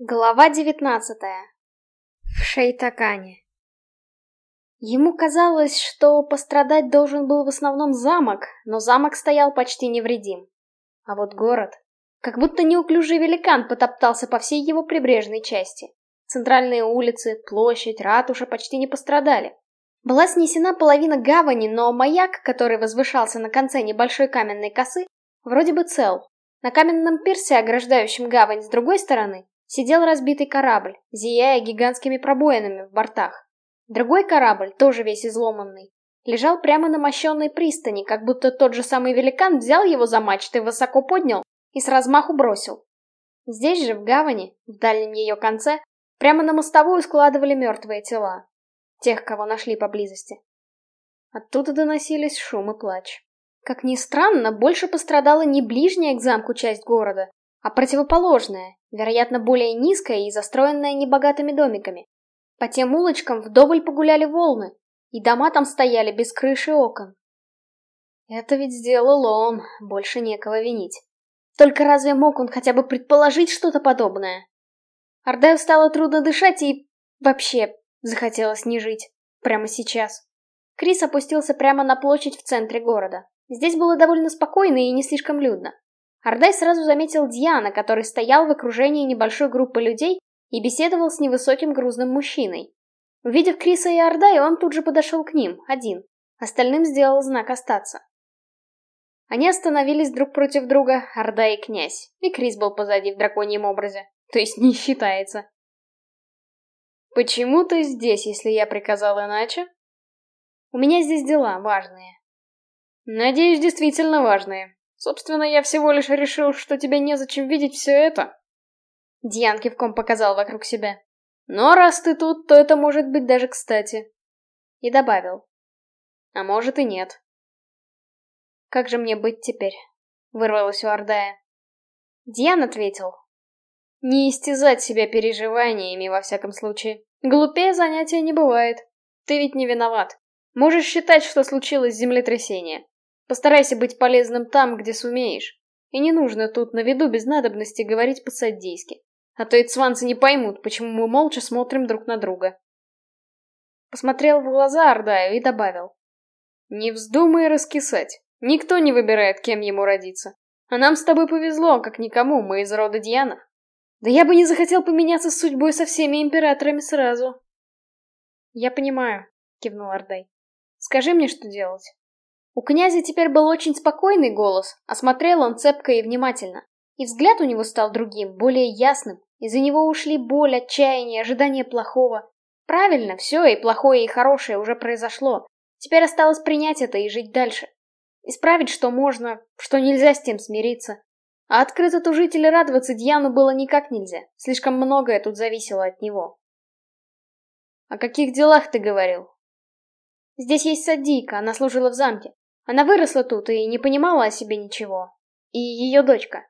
Глава девятнадцатая. В Шейтакане. Ему казалось, что пострадать должен был в основном замок, но замок стоял почти невредим. А вот город... Как будто неуклюжий великан потоптался по всей его прибрежной части. Центральные улицы, площадь, ратуша почти не пострадали. Была снесена половина гавани, но маяк, который возвышался на конце небольшой каменной косы, вроде бы цел. На каменном пирсе, ограждающем гавань с другой стороны, сидел разбитый корабль, зияя гигантскими пробоинами в бортах. Другой корабль, тоже весь изломанный, лежал прямо на мощенной пристани, как будто тот же самый великан взял его за мачты, высоко поднял и с размаху бросил. Здесь же, в гавани, в дальнем ее конце, прямо на мостовую складывали мертвые тела. Тех, кого нашли поблизости. Оттуда доносились шум и плач. Как ни странно, больше пострадала не ближняя к замку часть города, а противоположная, вероятно, более низкая и застроенная небогатыми домиками. По тем улочкам вдоволь погуляли волны, и дома там стояли без крыши и окон. Это ведь сделал он, больше некого винить. Только разве мог он хотя бы предположить что-то подобное? Ардаю стало трудно дышать и... вообще захотелось не жить. Прямо сейчас. Крис опустился прямо на площадь в центре города. Здесь было довольно спокойно и не слишком людно. Ардай сразу заметил Дьяна, который стоял в окружении небольшой группы людей и беседовал с невысоким грузным мужчиной. Увидев Криса и Ардая, он тут же подошел к ним, один. Остальным сделал знак остаться. Они остановились друг против друга, Орда и князь, и Крис был позади в драконьем образе, то есть не считается. «Почему ты здесь, если я приказал иначе?» «У меня здесь дела важные». «Надеюсь, действительно важные. Собственно, я всего лишь решил, что тебе незачем видеть все это». Дьян кивком показал вокруг себя. «Но раз ты тут, то это может быть даже кстати». И добавил. «А может и нет». Как же мне быть теперь? Вырвалось у Ордая. Диан ответил. Не истязать себя переживаниями, во всяком случае. Глупее занятия не бывает. Ты ведь не виноват. Можешь считать, что случилось землетрясение. Постарайся быть полезным там, где сумеешь. И не нужно тут на виду без надобности говорить по-саддейски. А то и цванцы не поймут, почему мы молча смотрим друг на друга. Посмотрел в глаза Ордаю и добавил. Не вздумай раскисать. Никто не выбирает, кем ему родиться. А нам с тобой повезло, как никому, мы из рода Дианов. Да я бы не захотел поменяться с судьбой со всеми императорами сразу. Я понимаю, кивнул Ардай. Скажи мне, что делать. У князя теперь был очень спокойный голос, а смотрел он цепко и внимательно. И взгляд у него стал другим, более ясным. Из-за него ушли боль, отчаяние, ожидание плохого. Правильно, все, и плохое, и хорошее уже произошло. Теперь осталось принять это и жить дальше. Исправить что можно, что нельзя с тем смириться. А открыто тужить радоваться Дьяну было никак нельзя. Слишком многое тут зависело от него. «О каких делах ты говорил?» «Здесь есть Садийка, она служила в замке. Она выросла тут и не понимала о себе ничего. И ее дочка».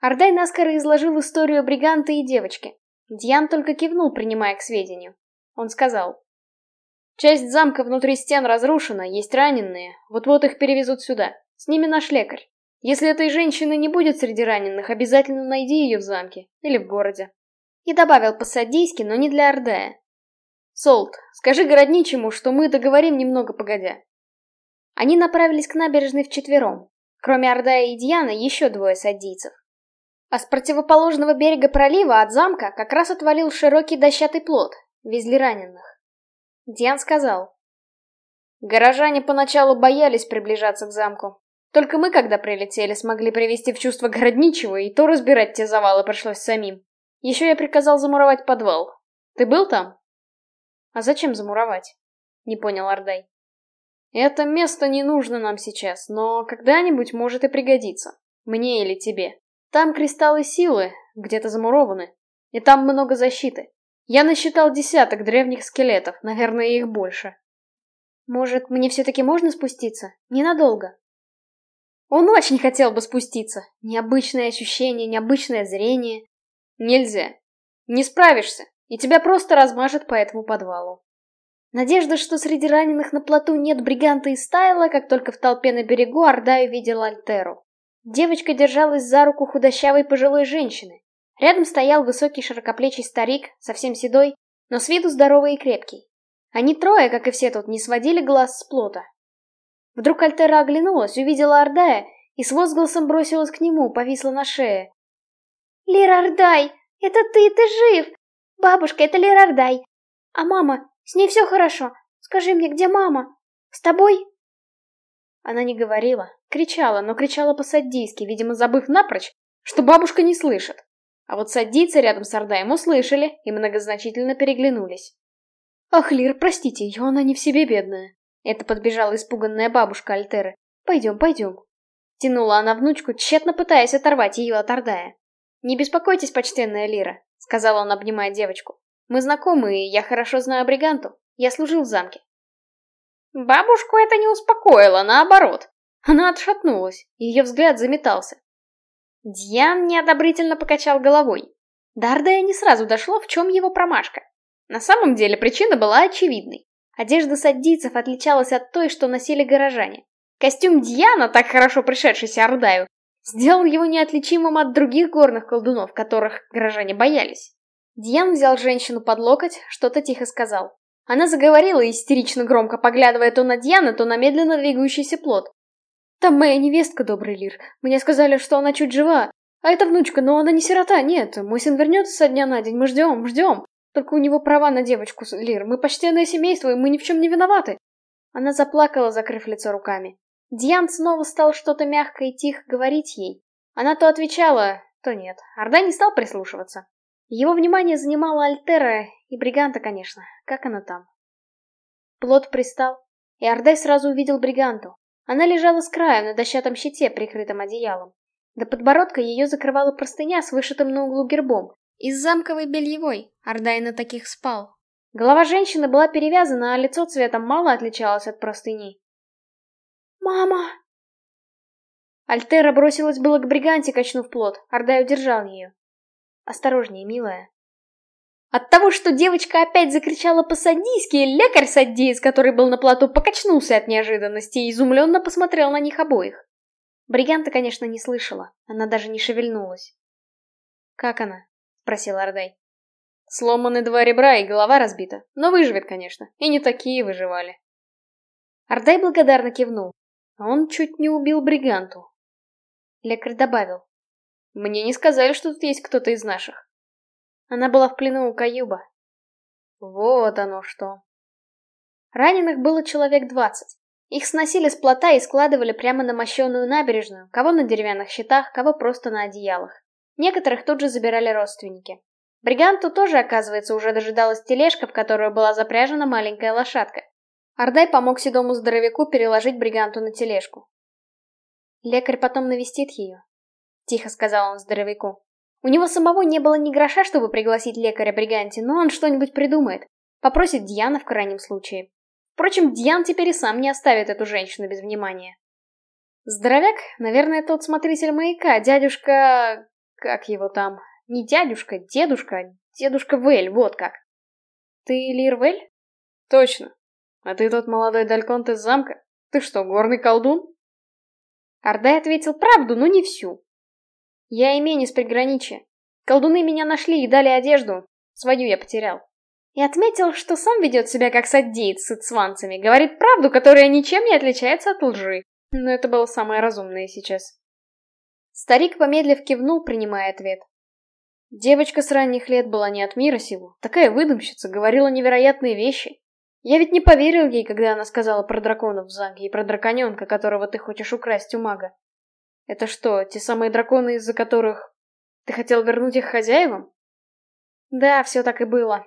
Ардай наскоро изложил историю бриганта и девочки. Дьян только кивнул, принимая к сведению. Он сказал. Часть замка внутри стен разрушена, есть раненые. Вот-вот их перевезут сюда. С ними наш лекарь. Если этой женщины не будет среди раненых, обязательно найди ее в замке. Или в городе. И добавил по-садийски, но не для Ордая. Солт, скажи городничему, что мы договорим немного погодя. Они направились к набережной вчетвером. Кроме Ордая и Дьяна, еще двое садийцев. А с противоположного берега пролива от замка как раз отвалил широкий дощатый плот. Везли раненых. Диан сказал. Горожане поначалу боялись приближаться к замку. Только мы, когда прилетели, смогли привести в чувство городничего, и то разбирать те завалы пришлось самим. Еще я приказал замуровать подвал. Ты был там? А зачем замуровать? Не понял Ардай. Это место не нужно нам сейчас, но когда-нибудь может и пригодиться. Мне или тебе. Там кристаллы силы, где-то замурованы. И там много защиты. Я насчитал десяток древних скелетов, наверное, их больше. Может, мне все-таки можно спуститься? Ненадолго. Он очень хотел бы спуститься. Необычное ощущение, необычное зрение. Нельзя. Не справишься, и тебя просто размажет по этому подвалу. Надежда, что среди раненых на плоту нет бриганта стайла, как только в толпе на берегу Орда увидела Альтеру. Девочка держалась за руку худощавой пожилой женщины. Рядом стоял высокий широкоплечий старик, совсем седой, но с виду здоровый и крепкий. Они трое, как и все тут, не сводили глаз с плота. Вдруг Альтера оглянулась, увидела Ордая и с возгласом бросилась к нему, повисла на шее. «Лир Ордай, это ты, ты жив! Бабушка, это Лир Ордай! А мама, с ней все хорошо. Скажи мне, где мама? С тобой?» Она не говорила, кричала, но кричала по-саддийски, видимо, забыв напрочь, что бабушка не слышит. А вот саддийцы рядом с Ордаем услышали и многозначительно переглянулись. «Ах, Лир, простите ее, она не в себе бедная». Это подбежала испуганная бабушка Альтеры. «Пойдем, пойдем». Тянула она внучку, тщетно пытаясь оторвать ее от Ордая. «Не беспокойтесь, почтенная Лира», — сказал он, обнимая девочку. Мы знакомы, и я хорошо знаю Бриганту. Я служил в замке. Бабушку это не успокоило, наоборот. Она отшатнулась, ее взгляд заметался. Дьян неодобрительно покачал головой. До Ардея не сразу дошло, в чем его промашка. На самом деле причина была очевидной. Одежда саддийцев отличалась от той, что носили горожане. Костюм Дьяна, так хорошо пришедшийся Ардаю, сделал его неотличимым от других горных колдунов, которых горожане боялись. Дьян взял женщину под локоть, что-то тихо сказал. Она заговорила, истерично громко поглядывая то на Дьяна, то на медленно двигающийся плод. «Там моя невестка, добрый Лир. Мне сказали, что она чуть жива. А это внучка, но она не сирота, нет. Мой сын вернется со дня на день, мы ждем, ждем. Только у него права на девочку, Лир. Мы почтенное семейство, и мы ни в чем не виноваты». Она заплакала, закрыв лицо руками. Дьян снова стал что-то мягко и тихо говорить ей. Она то отвечала, то нет. Орда не стал прислушиваться. Его внимание занимала Альтера и Бриганта, конечно. Как она там? Плот пристал, и Ордай сразу увидел Бриганту. Она лежала с краю на дощатом щите, прикрытом одеялом. До подбородка ее закрывала простыня с вышитым на углу гербом. Из замковой бельевой. Ордай на таких спал. Голова женщины была перевязана, а лицо цветом мало отличалось от простыни. «Мама!» Альтера бросилась было к Бриганте, качнув плод. Ордай удержал ее. Осторожнее, милая. От того, что девочка опять закричала по-садийски, лекарь-садиец, который был на плоту, покачнулся от неожиданности и изумленно посмотрел на них обоих. Бриганта, конечно, не слышала, она даже не шевельнулась. «Как она?» — спросил Ордай. «Сломаны два ребра и голова разбита, но выживет, конечно, и не такие выживали». Ордай благодарно кивнул. Он чуть не убил Бриганту. Лекарь добавил. Мне не сказали, что тут есть кто-то из наших. Она была в плену у Каюба. Вот оно что. Раненых было человек двадцать. Их сносили с плота и складывали прямо на мощенную набережную, кого на деревянных щитах, кого просто на одеялах. Некоторых тут же забирали родственники. Бриганту тоже, оказывается, уже дожидалась тележка, в которую была запряжена маленькая лошадка. Ардай помог седому здоровяку переложить бриганту на тележку. Лекарь потом навестит ее, тихо сказал он здоровяку. У него самого не было ни гроша, чтобы пригласить лекаря Бриганти, но он что-нибудь придумает. Попросит Диана в крайнем случае. Впрочем, Диан теперь и сам не оставит эту женщину без внимания. Здоровяк, наверное, тот смотритель маяка, дядюшка... Как его там? Не дядюшка, дедушка, дедушка Вель, вот как. Ты Лир Вель? Точно. А ты тот молодой дальконт из замка? Ты что, горный колдун? Ардай ответил правду, но не всю. Я имени с приграничья. Колдуны меня нашли и дали одежду. Свою я потерял. И отметил, что сам ведет себя как саддеец с цванцами, говорит правду, которая ничем не отличается от лжи. Но это было самое разумное сейчас. Старик, помедлив, кивнул, принимая ответ. Девочка с ранних лет была не от мира сего. Такая выдумщица, говорила невероятные вещи. Я ведь не поверил ей, когда она сказала про драконов в замке и про драконенка, которого ты хочешь украсть у мага. Это что, те самые драконы, из-за которых... Ты хотел вернуть их хозяевам? Да, все так и было.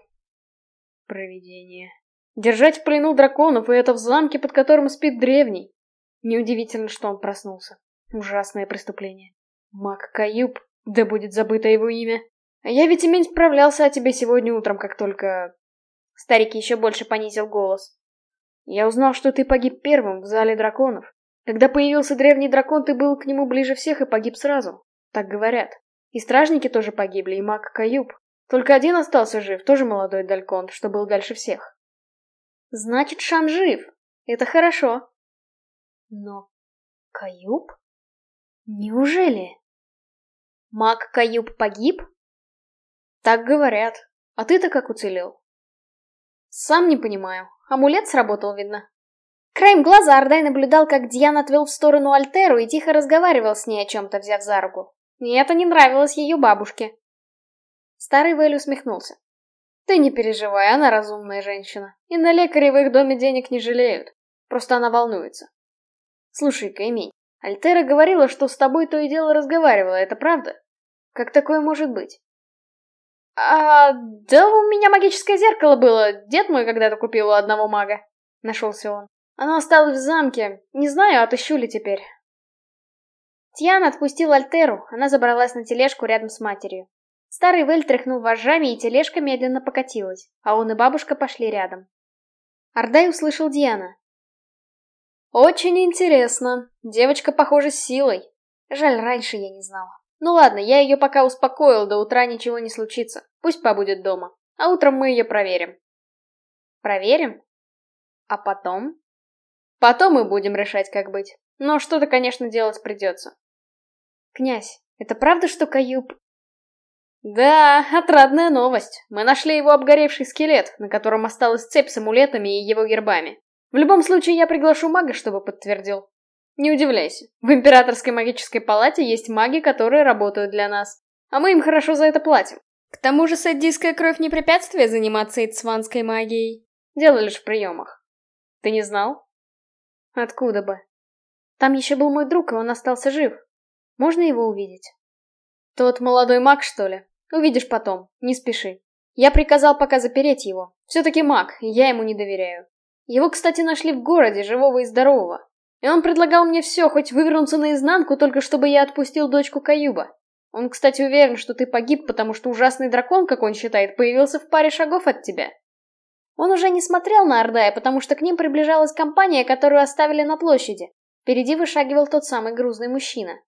Провидение. Держать в плену драконов, и это в замке, под которым спит древний. Неудивительно, что он проснулся. Ужасное преступление. Мак Каюб, да будет забыто его имя. А я ведь имень справлялся о тебе сегодня утром, как только... Старик еще больше понизил голос. Я узнал, что ты погиб первым в зале драконов. Когда появился древний дракон, ты был к нему ближе всех и погиб сразу. Так говорят. И стражники тоже погибли, и маг Каюб. Только один остался жив, тоже молодой Далькон, что был дальше всех. Значит, Шан жив. Это хорошо. Но Каюб? Неужели? Маг Каюб погиб? Так говорят. А ты-то как уцелел? Сам не понимаю. Амулет сработал, видно. Краем глаза Ардай наблюдал, как Дьян отвел в сторону Альтеру и тихо разговаривал с ней о чем-то, взяв за руку. И это не нравилось ее бабушке. Старый Вэль усмехнулся. Ты не переживай, она разумная женщина. И на лекаре в их доме денег не жалеют. Просто она волнуется. Слушай-ка, Эмень, Альтера говорила, что с тобой то и дело разговаривала, это правда? Как такое может быть? А, да у меня магическое зеркало было. Дед мой когда-то купил у одного мага. Нашелся он. Оно осталось в замке. Не знаю, отыщу ли теперь. Тьян отпустил Альтеру, она забралась на тележку рядом с матерью. Старый Вэль тряхнул вожжами, и тележка медленно покатилась, а он и бабушка пошли рядом. Ардай услышал Диана. «Очень интересно. Девочка, похожа, с силой. Жаль, раньше я не знала. Ну ладно, я ее пока успокоил, до утра ничего не случится. Пусть побудет дома. А утром мы ее проверим». «Проверим? А потом?» «Потом мы будем решать, как быть. Но что-то, конечно, делать придется». «Князь, это правда, что Каюб...» «Да, отрадная новость. Мы нашли его обгоревший скелет, на котором осталась цепь с амулетами и его гербами. В любом случае, я приглашу мага, чтобы подтвердил. Не удивляйся, в Императорской магической палате есть маги, которые работают для нас. А мы им хорошо за это платим. К тому же саддийская кровь не препятствие заниматься ицванской магией. Дело лишь в приемах. Ты не знал? Откуда бы? Там еще был мой друг, и он остался жив. Можно его увидеть? Тот молодой маг, что ли? Увидишь потом, не спеши. Я приказал пока запереть его. Все-таки маг, и я ему не доверяю. Его, кстати, нашли в городе, живого и здорового. И он предлагал мне все, хоть вывернуться наизнанку, только чтобы я отпустил дочку Каюба. Он, кстати, уверен, что ты погиб, потому что ужасный дракон, как он считает, появился в паре шагов от тебя. Он уже не смотрел на Ордая, потому что к ним приближалась компания, которую оставили на площади. Впереди вышагивал тот самый грузный мужчина.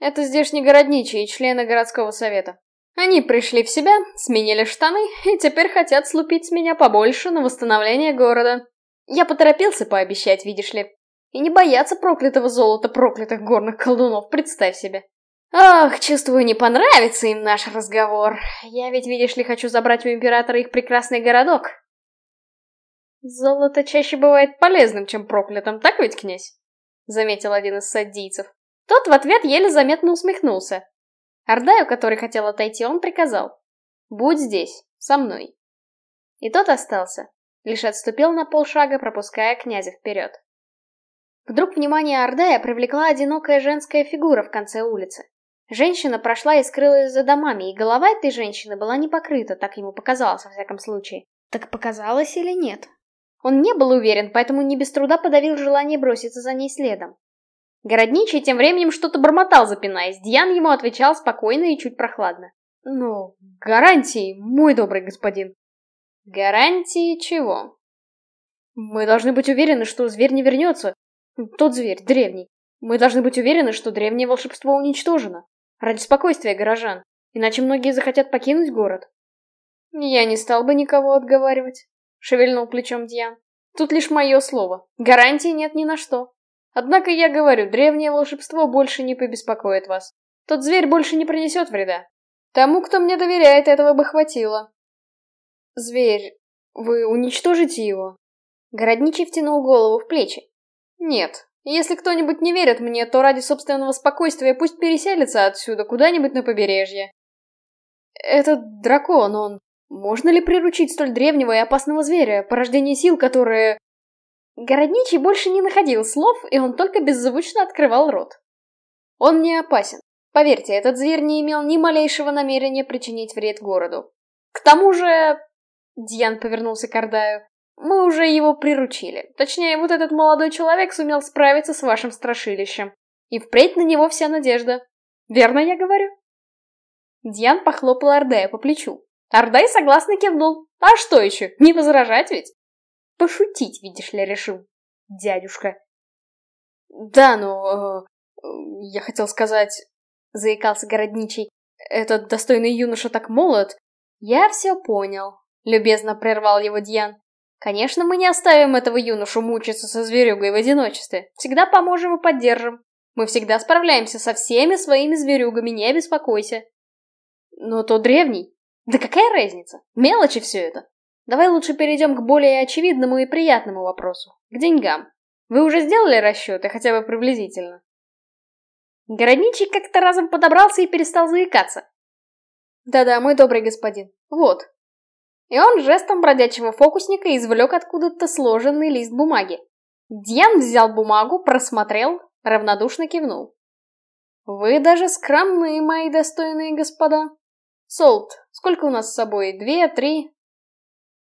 Это здешние городничие и члены городского совета. Они пришли в себя, сменили штаны и теперь хотят слупить с меня побольше на восстановление города. Я поторопился пообещать, видишь ли. И не бояться проклятого золота проклятых горных колдунов, представь себе. Ах, чувствую, не понравится им наш разговор. Я ведь, видишь ли, хочу забрать у императора их прекрасный городок. Золото чаще бывает полезным, чем проклятым, так ведь, князь? Заметил один из саддийцев. Тот в ответ еле заметно усмехнулся. Ардаю, который хотел отойти, он приказал. «Будь здесь, со мной». И тот остался, лишь отступил на полшага, пропуская князя вперед. Вдруг внимание Ардая привлекла одинокая женская фигура в конце улицы. Женщина прошла и скрылась за домами, и голова этой женщины была не покрыта, так ему показалось во всяком случае. Так показалось или нет? Он не был уверен, поэтому не без труда подавил желание броситься за ней следом. Городничий тем временем что-то бормотал, запинаясь. Дьян ему отвечал спокойно и чуть прохладно. «Ну, гарантии, мой добрый господин». «Гарантии чего?» «Мы должны быть уверены, что зверь не вернется. Тот зверь, древний. Мы должны быть уверены, что древнее волшебство уничтожено. Ради спокойствия горожан. Иначе многие захотят покинуть город». «Я не стал бы никого отговаривать», — шевельнул плечом Дьян. «Тут лишь мое слово. Гарантии нет ни на что. Однако я говорю, древнее волшебство больше не побеспокоит вас. Тот зверь больше не принесет вреда. Тому, кто мне доверяет, этого бы хватило. Зверь, вы уничтожите его? Городничий втянул голову в плечи. Нет, если кто-нибудь не верит мне, то ради собственного спокойствия пусть переселится отсюда куда-нибудь на побережье. Этот дракон, он... Можно ли приручить столь древнего и опасного зверя, порождение сил, которые... Городничий больше не находил слов, и он только беззвучно открывал рот. Он не опасен. Поверьте, этот зверь не имел ни малейшего намерения причинить вред городу. К тому же... Дьян повернулся к Ардаю. Мы уже его приручили. Точнее, вот этот молодой человек сумел справиться с вашим страшилищем. И впредь на него вся надежда. Верно я говорю? Дьян похлопал Ардая по плечу. Ардай согласно кивнул. А что еще, не возражать ведь? Пошутить, видишь ли, решил. Дядюшка. Да, но... Э, я хотел сказать... Заикался городничий. Этот достойный юноша так молод. Я все понял. Любезно прервал его Дьян. Конечно, мы не оставим этого юношу мучиться со зверюгой в одиночестве. Всегда поможем и поддержим. Мы всегда справляемся со всеми своими зверюгами, не беспокойся. Но то древний. Да какая разница? Мелочи все это. Давай лучше перейдем к более очевидному и приятному вопросу. К деньгам. Вы уже сделали расчеты, хотя бы приблизительно? Городничий как-то разом подобрался и перестал заикаться. Да-да, мой добрый господин. Вот. И он жестом бродячего фокусника извлек откуда-то сложенный лист бумаги. Дьян взял бумагу, просмотрел, равнодушно кивнул. Вы даже скромные, мои достойные господа. Солт, сколько у нас с собой? Две, три?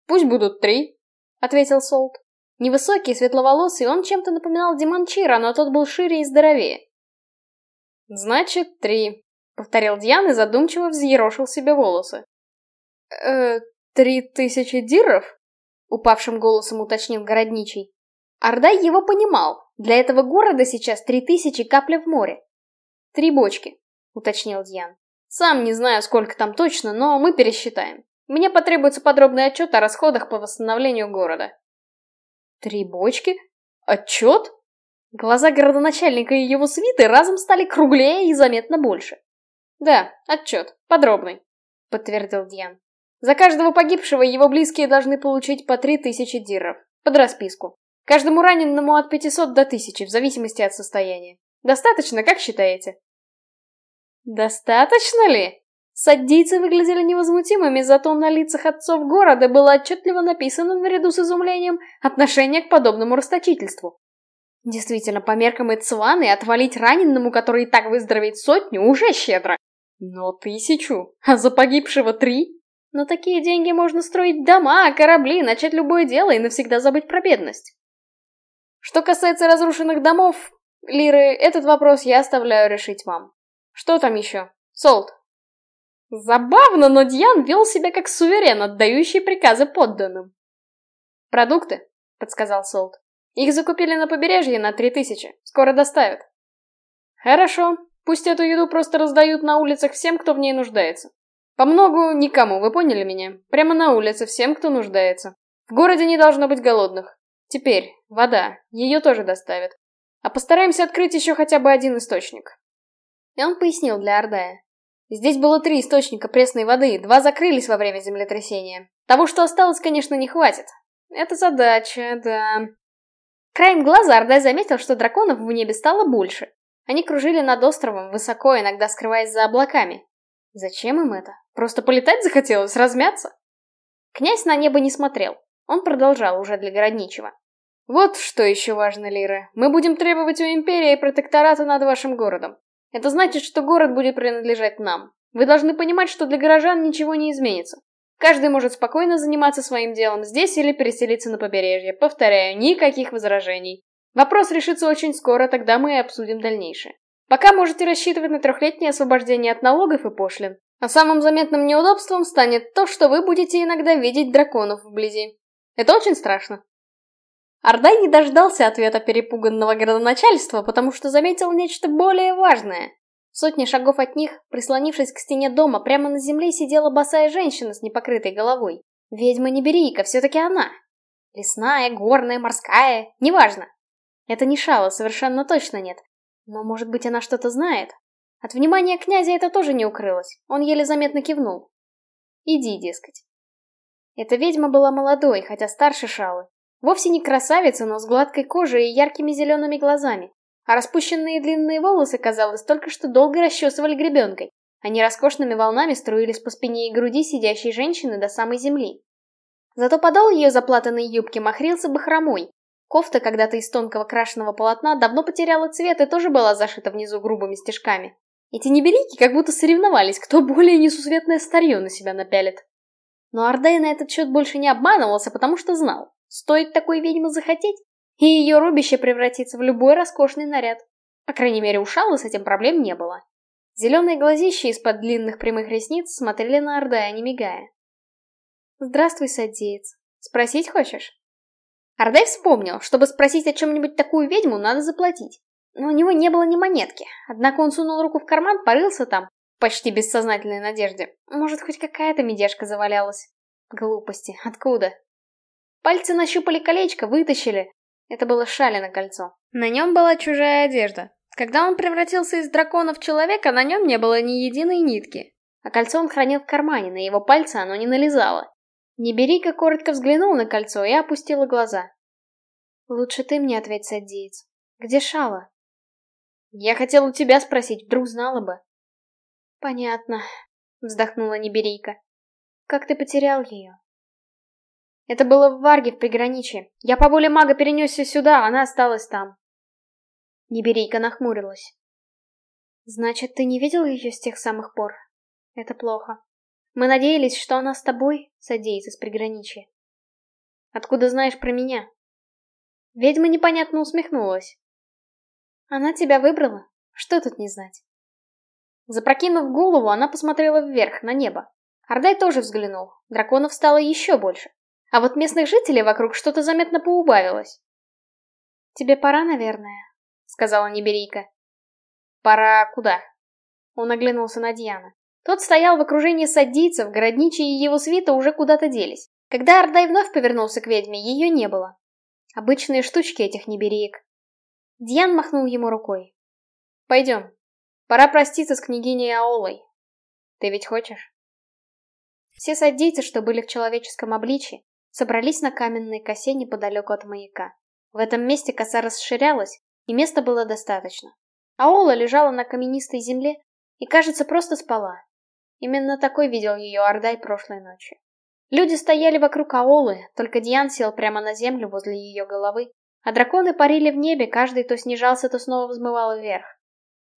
Пусть будут три, ответил Солт. Невысокий, светловолосый, он чем-то напоминал Диманчира, но тот был шире и здоровее. Значит, три, повторил Дьян и задумчиво взъерошил себе волосы. Э, три тысячи диров? Упавшим голосом уточнил городничий. Ардай его понимал. Для этого города сейчас три тысячи капля в море. Три бочки, уточнил Дьян. Сам не знаю, сколько там точно, но мы пересчитаем. Мне потребуется подробный отчет о расходах по восстановлению города. Три бочки? Отчет? Глаза городоначальника и его свиты разом стали круглее и заметно больше. Да, отчет, подробный, подтвердил Дьян. За каждого погибшего его близкие должны получить по три тысячи диров, под расписку. Каждому раненному от 500 до 1000, в зависимости от состояния. Достаточно, как считаете? Достаточно ли? Саддийцы выглядели невозмутимыми, зато на лицах отцов города было отчетливо написано наряду с изумлением отношение к подобному расточительству. Действительно, по меркам Эцваны отвалить раненному, который и так выздоровеет сотню, уже щедро. Но тысячу, а за погибшего три? На такие деньги можно строить дома, корабли, начать любое дело и навсегда забыть про бедность. Что касается разрушенных домов, Лиры, этот вопрос я оставляю решить вам. Что там еще? Солт. Забавно, но Дьян вел себя как суверен, отдающий приказы подданным. Продукты, подсказал Солт. Их закупили на побережье на три тысячи. Скоро доставят. Хорошо. Пусть эту еду просто раздают на улицах всем, кто в ней нуждается. По многу никому, вы поняли меня? Прямо на улице всем, кто нуждается. В городе не должно быть голодных. Теперь, вода. Ее тоже доставят. А постараемся открыть еще хотя бы один источник. И он пояснил для Ордая. Здесь было три источника пресной воды, два закрылись во время землетрясения. Того, что осталось, конечно, не хватит. Это задача, да. Краем глаза Ордай заметил, что драконов в небе стало больше. Они кружили над островом, высоко, иногда скрываясь за облаками. Зачем им это? Просто полетать захотелось, размяться? Князь на небо не смотрел. Он продолжал уже для городничего. Вот что еще важно, Лира. Мы будем требовать у Империи протектората над вашим городом. Это значит, что город будет принадлежать нам. Вы должны понимать, что для горожан ничего не изменится. Каждый может спокойно заниматься своим делом здесь или переселиться на побережье. Повторяю, никаких возражений. Вопрос решится очень скоро, тогда мы и обсудим дальнейшее. Пока можете рассчитывать на трехлетнее освобождение от налогов и пошлин. А самым заметным неудобством станет то, что вы будете иногда видеть драконов вблизи. Это очень страшно. Ардай не дождался ответа перепуганного градоначальства, потому что заметил нечто более важное. Сотни шагов от них, прислонившись к стене дома, прямо на земле сидела босая женщина с непокрытой головой. Ведьма Неберийка, все-таки она. Лесная, горная, морская, неважно. Это не Шала, совершенно точно нет. Но, может быть, она что-то знает? От внимания князя это тоже не укрылось. Он еле заметно кивнул. Иди, дескать. Эта ведьма была молодой, хотя старше Шалы, Вовсе не красавица, но с гладкой кожей и яркими зелеными глазами. А распущенные длинные волосы, казалось, только что долго расчесывали гребенкой. Они роскошными волнами струились по спине и груди сидящей женщины до самой земли. Зато подол ее заплатанной юбки махрился бахромой. Кофта, когда-то из тонкого крашеного полотна, давно потеряла цвет и тоже была зашита внизу грубыми стежками. Эти небелики как будто соревновались, кто более несусветное старье на себя напялит. Но Ардей на этот счет больше не обманывался, потому что знал. Стоит такой ведьме захотеть, и ее рубище превратится в любой роскошный наряд. По крайней мере, у Шалы с этим проблем не было. Зеленые глазища из-под длинных прямых ресниц смотрели на Ордая, не мигая. «Здравствуй, садеец. Спросить хочешь?» Ордай вспомнил, чтобы спросить о чем-нибудь такую ведьму, надо заплатить. Но у него не было ни монетки, однако он сунул руку в карман, порылся там, почти бессознательной надежде. Может, хоть какая-то медяшка завалялась. Глупости, откуда? Пальцы нащупали колечко, вытащили. Это было шали на кольцо. На нем была чужая одежда. Когда он превратился из дракона в человека, на нем не было ни единой нитки. А кольцо он хранил в кармане, на его пальцы оно не налезало. Неберийка коротко взглянула на кольцо и опустила глаза. «Лучше ты мне ответь, садиец. Где Шала?» «Я хотел у тебя спросить, вдруг знала бы». «Понятно», — вздохнула Неберийка. «Как ты потерял ее?» «Это было в Варге в приграничье. Я по воле мага перенесся сюда, она осталась там». Неберийка нахмурилась. «Значит, ты не видел ее с тех самых пор?» Это плохо. Мы надеялись, что она с тобой, садеется с приграничья. Откуда знаешь про меня? Ведьма непонятно усмехнулась. Она тебя выбрала? Что тут не знать? Запрокинув голову, она посмотрела вверх, на небо. Ардай тоже взглянул. Драконов стало еще больше. А вот местных жителей вокруг что-то заметно поубавилось. «Тебе пора, наверное», — сказала Неберийка. «Пора куда?» Он оглянулся на Дьяна. Тот стоял в окружении садийцев, городничий и его свита уже куда-то делись. Когда Ардай вновь повернулся к ведьме, ее не было. Обычные штучки этих небереек. Дьян махнул ему рукой. «Пойдем. Пора проститься с княгиней Аолой. Ты ведь хочешь?» Все садийцы, что были в человеческом обличье, собрались на каменной косе неподалеку от маяка. В этом месте коса расширялась, и места было достаточно. Аола лежала на каменистой земле и, кажется, просто спала. Именно такой видел ее Ардай прошлой ночью. Люди стояли вокруг Аолы, только Диан сел прямо на землю возле ее головы, а драконы парили в небе, каждый то снижался, то снова взмывал вверх.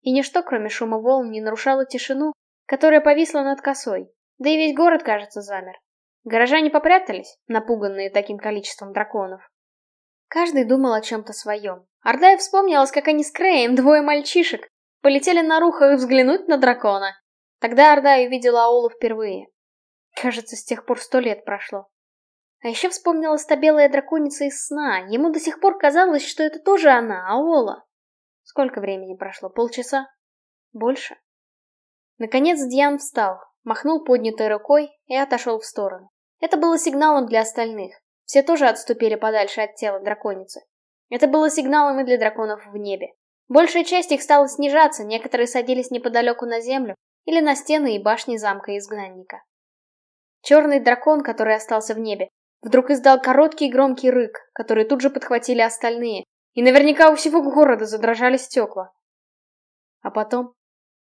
И ничто, кроме шума волн, не нарушало тишину, которая повисла над косой, да и весь город, кажется, замер. Горожане попрятались, напуганные таким количеством драконов. Каждый думал о чем-то своем. Ардай вспомнилось, как они с Креем, двое мальчишек, полетели на рухах взглянуть на дракона, Тогда Орда увидела Аолу впервые. Кажется, с тех пор сто лет прошло. А еще вспомнилась та белая драконица из сна. Ему до сих пор казалось, что это тоже она, Аола. Сколько времени прошло? Полчаса? Больше? Наконец Дьян встал, махнул поднятой рукой и отошел в сторону. Это было сигналом для остальных. Все тоже отступили подальше от тела драконицы. Это было сигналом и для драконов в небе. Большая часть их стала снижаться, некоторые садились неподалеку на землю, или на стены и башни замка изгнанника. Черный дракон, который остался в небе, вдруг издал короткий громкий рык, который тут же подхватили остальные, и наверняка у всего города задрожали стекла. А потом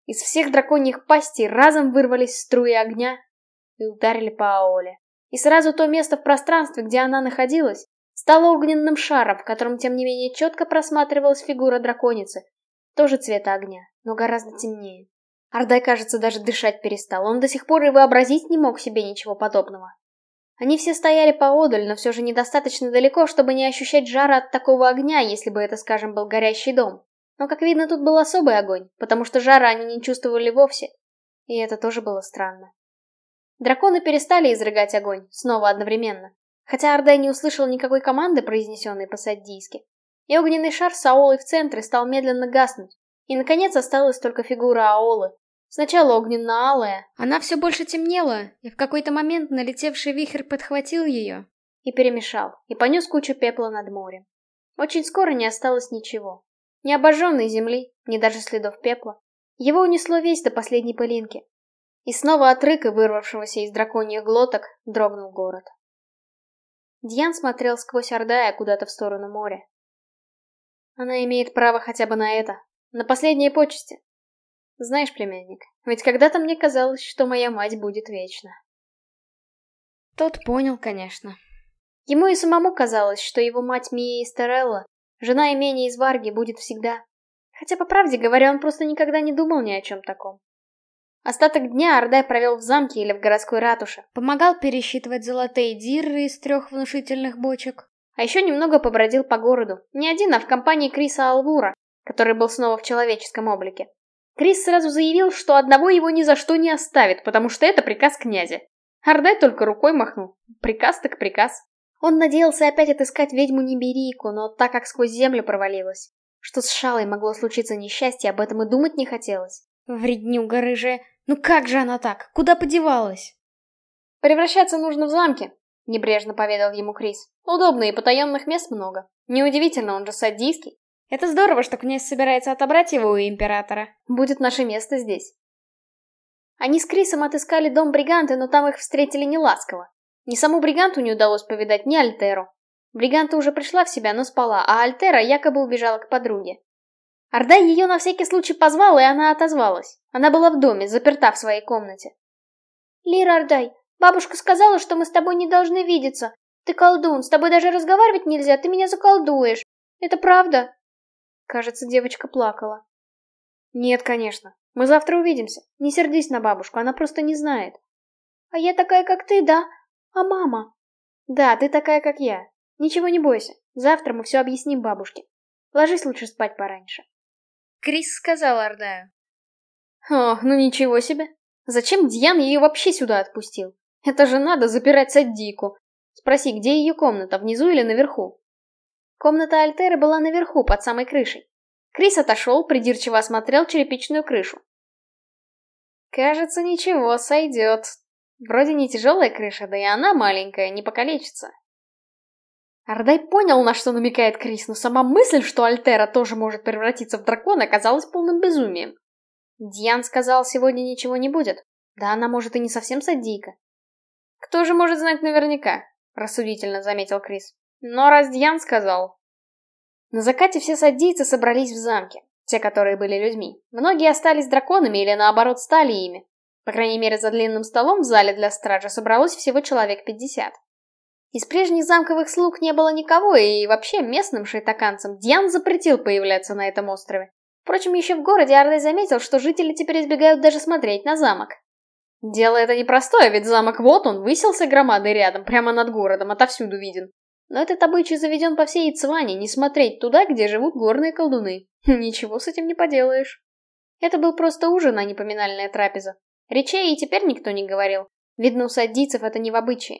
из всех драконьих пастей разом вырвались струи огня и ударили по Аоле. И сразу то место в пространстве, где она находилась, стало огненным шаром, в котором, тем не менее, четко просматривалась фигура драконицы, тоже цвета огня, но гораздо темнее. Ардай, кажется, даже дышать перестал. Он до сих пор и вообразить не мог себе ничего подобного. Они все стояли поодаль, но все же недостаточно далеко, чтобы не ощущать жара от такого огня, если бы это, скажем, был горящий дом. Но, как видно, тут был особый огонь, потому что жара они не чувствовали вовсе. И это тоже было странно. Драконы перестали изрыгать огонь, снова одновременно. Хотя Ардай не услышал никакой команды, произнесенной по-саддийски. И огненный шар с Аолой в центре стал медленно гаснуть. И, наконец, осталась только фигура Аолы, Сначала огненно-алая, она все больше темнела, и в какой-то момент налетевший вихрь подхватил ее и перемешал, и понес кучу пепла над морем. Очень скоро не осталось ничего. Ни обожженной земли, ни даже следов пепла. Его унесло весь до последней пылинки. И снова от рыка, вырвавшегося из драконьих глоток, дрогнул город. Дьян смотрел сквозь Ордая куда-то в сторону моря. Она имеет право хотя бы на это, на последние почести, знаешь, племянник, ведь когда-то мне казалось, что моя мать будет вечна. Тот понял, конечно. Ему и самому казалось, что его мать Мия Истерелла, жена имения из Варги, будет всегда. Хотя, по правде говоря, он просто никогда не думал ни о чем таком. Остаток дня Ардай провел в замке или в городской ратуше. Помогал пересчитывать золотые дирры из трех внушительных бочек. А еще немного побродил по городу. Не один, а в компании Криса Алвура, который был снова в человеческом облике. Крис сразу заявил, что одного его ни за что не оставит, потому что это приказ князя. Ардай только рукой махнул. Приказ так приказ. Он надеялся опять отыскать ведьму Неберийку, но так как сквозь землю провалилась. Что с Шалой могло случиться несчастье, об этом и думать не хотелось. Вреднюга рыжая. Ну как же она так? Куда подевалась? Превращаться нужно в замке, небрежно поведал ему Крис. Удобно и потаенных мест много. Неудивительно, он же садийский. Это здорово, что князь собирается отобрать его у императора. Будет наше место здесь. Они с Крисом отыскали дом Бриганты, но там их встретили неласково. Ни саму Бриганту не удалось повидать, ни Альтеру. Бриганта уже пришла в себя, но спала, а Альтера якобы убежала к подруге. Ардай ее на всякий случай позвал, и она отозвалась. Она была в доме, заперта в своей комнате. «Лира Ардай, бабушка сказала, что мы с тобой не должны видеться. Ты колдун, с тобой даже разговаривать нельзя, ты меня заколдуешь. Это правда?» Кажется, девочка плакала. «Нет, конечно. Мы завтра увидимся. Не сердись на бабушку, она просто не знает». «А я такая, как ты, да? А мама?» «Да, ты такая, как я. Ничего не бойся. Завтра мы все объясним бабушке. Ложись лучше спать пораньше». Крис сказал Ардаю. О, ну ничего себе. Зачем Дьян ее вообще сюда отпустил? Это же надо запирать Саддику. Спроси, где ее комната, внизу или наверху? Комната Альтеры была наверху, под самой крышей. Крис отошел, придирчиво осмотрел черепичную крышу. Кажется, ничего, сойдет. Вроде не тяжелая крыша, да и она маленькая, не покалечится. Ардай понял, на что намекает Крис, но сама мысль, что Альтера тоже может превратиться в дракона, казалась полным безумием. Дьян сказал, сегодня ничего не будет. Да она может и не совсем садийка. Кто же может знать наверняка? Рассудительно заметил Крис. Но раз Дьян сказал... На закате все садийцы собрались в замке, те, которые были людьми. Многие остались драконами или наоборот стали ими. По крайней мере, за длинным столом в зале для стражи собралось всего человек пятьдесят. Из прежних замковых слуг не было никого, и вообще местным шейтаканцам Дьян запретил появляться на этом острове. Впрочем, еще в городе Ардой заметил, что жители теперь избегают даже смотреть на замок. Дело это непростое, ведь замок вот он, высился громадой рядом, прямо над городом, отовсюду виден. Но этот обычай заведен по всей Ицване, не смотреть туда, где живут горные колдуны. Ничего с этим не поделаешь. Это был просто ужин, а не поминальная трапеза. Речей и теперь никто не говорил. Видно, у саддийцев это не в обычае.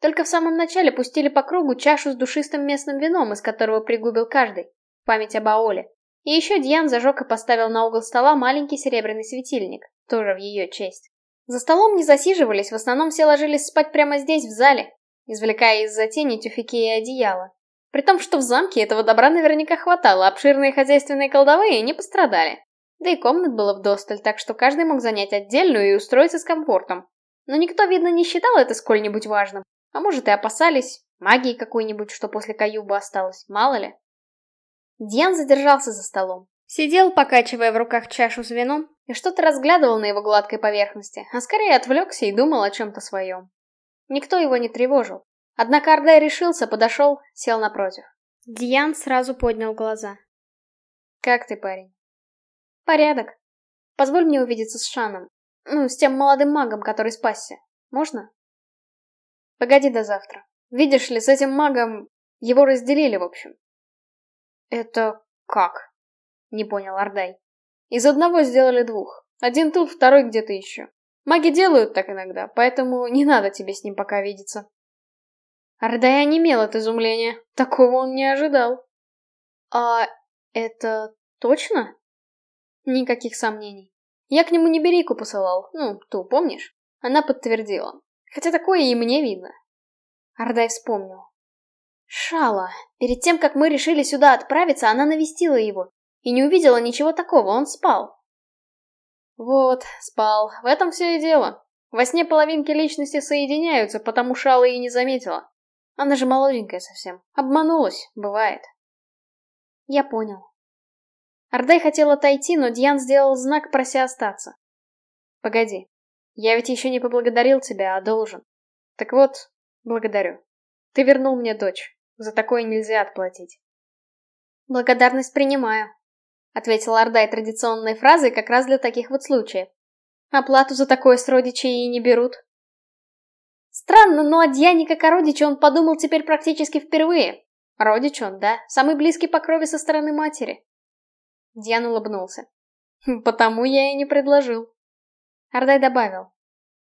Только в самом начале пустили по кругу чашу с душистым местным вином, из которого пригубил каждый. Память об Аоле. И еще Дьян зажег и поставил на угол стола маленький серебряный светильник, тоже в ее честь. За столом не засиживались, в основном все ложились спать прямо здесь, в зале, извлекая из-за тени тюфяки и одеяла. При том, что в замке этого добра наверняка хватало, обширные хозяйственные колдовые не пострадали. Да и комнат было вдосталь, так что каждый мог занять отдельную и устроиться с комфортом. Но никто, видно, не считал это сколь-нибудь важным. А может и опасались, магии какой-нибудь, что после Каюба осталось, мало ли. Диан задержался за столом. Сидел, покачивая в руках чашу с вином, и что-то разглядывал на его гладкой поверхности, а скорее отвлекся и думал о чем-то своем. Никто его не тревожил. Однако Ардай решился, подошел, сел напротив. Диан сразу поднял глаза. «Как ты, парень?» «Порядок. Позволь мне увидеться с Шаном. Ну, с тем молодым магом, который спасся. Можно?» «Погоди до завтра. Видишь ли, с этим магом... Его разделили, в общем. «Это как?» — не понял Ардай. «Из одного сделали двух. Один тут, второй где-то еще. Маги делают так иногда, поэтому не надо тебе с ним пока видеться». Ардай онемел от изумления. Такого он не ожидал. «А это точно?» Никаких сомнений. Я к нему Неберику посылал, ну, ту, помнишь? Она подтвердила. Хотя такое и мне видно. Ардай вспомнил. Шала. Перед тем, как мы решили сюда отправиться, она навестила его. И не увидела ничего такого, он спал. Вот, спал. В этом все и дело. Во сне половинки личности соединяются, потому Шала и не заметила. Она же молоденькая совсем. Обманулась, бывает. Я понял. Ардай хотел отойти, но Дьян сделал знак, прося остаться. Погоди. Я ведь еще не поблагодарил тебя, а должен. Так вот, благодарю. Ты вернул мне дочь. За такое нельзя отплатить. Благодарность принимаю, ответил Ардай традиционной фразой как раз для таких вот случаев. Оплату за такое с родичей и не берут. Странно, но о Дьяне как о родиче он подумал теперь практически впервые. Родич он, да, самый близкий по крови со стороны матери. Дьян улыбнулся. «Хм, потому я и не предложил. Ардай добавил.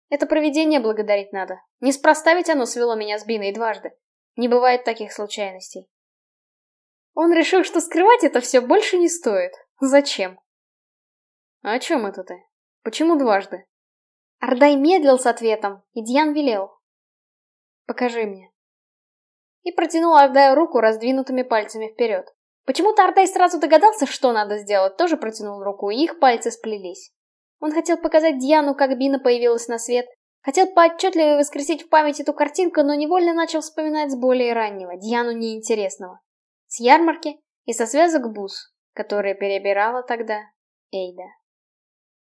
Это проведение благодарить надо. Неспроста ведь оно свело меня с Биной дважды. Не бывает таких случайностей. Он решил, что скрывать это все больше не стоит. Зачем? А о чем это ты? Почему дважды? Ардай медлил с ответом, и Дьян велел. Покажи мне. И протянул Ардаю руку раздвинутыми пальцами вперед. Почему-то Ардай сразу догадался, что надо сделать, тоже протянул руку, и их пальцы сплелись. Он хотел показать Диану, как Бина появилась на свет. Хотел поотчетливее воскресить в память эту картинку, но невольно начал вспоминать с более раннего, Диану неинтересного. С ярмарки и со связок бус, которые перебирала тогда Эйда.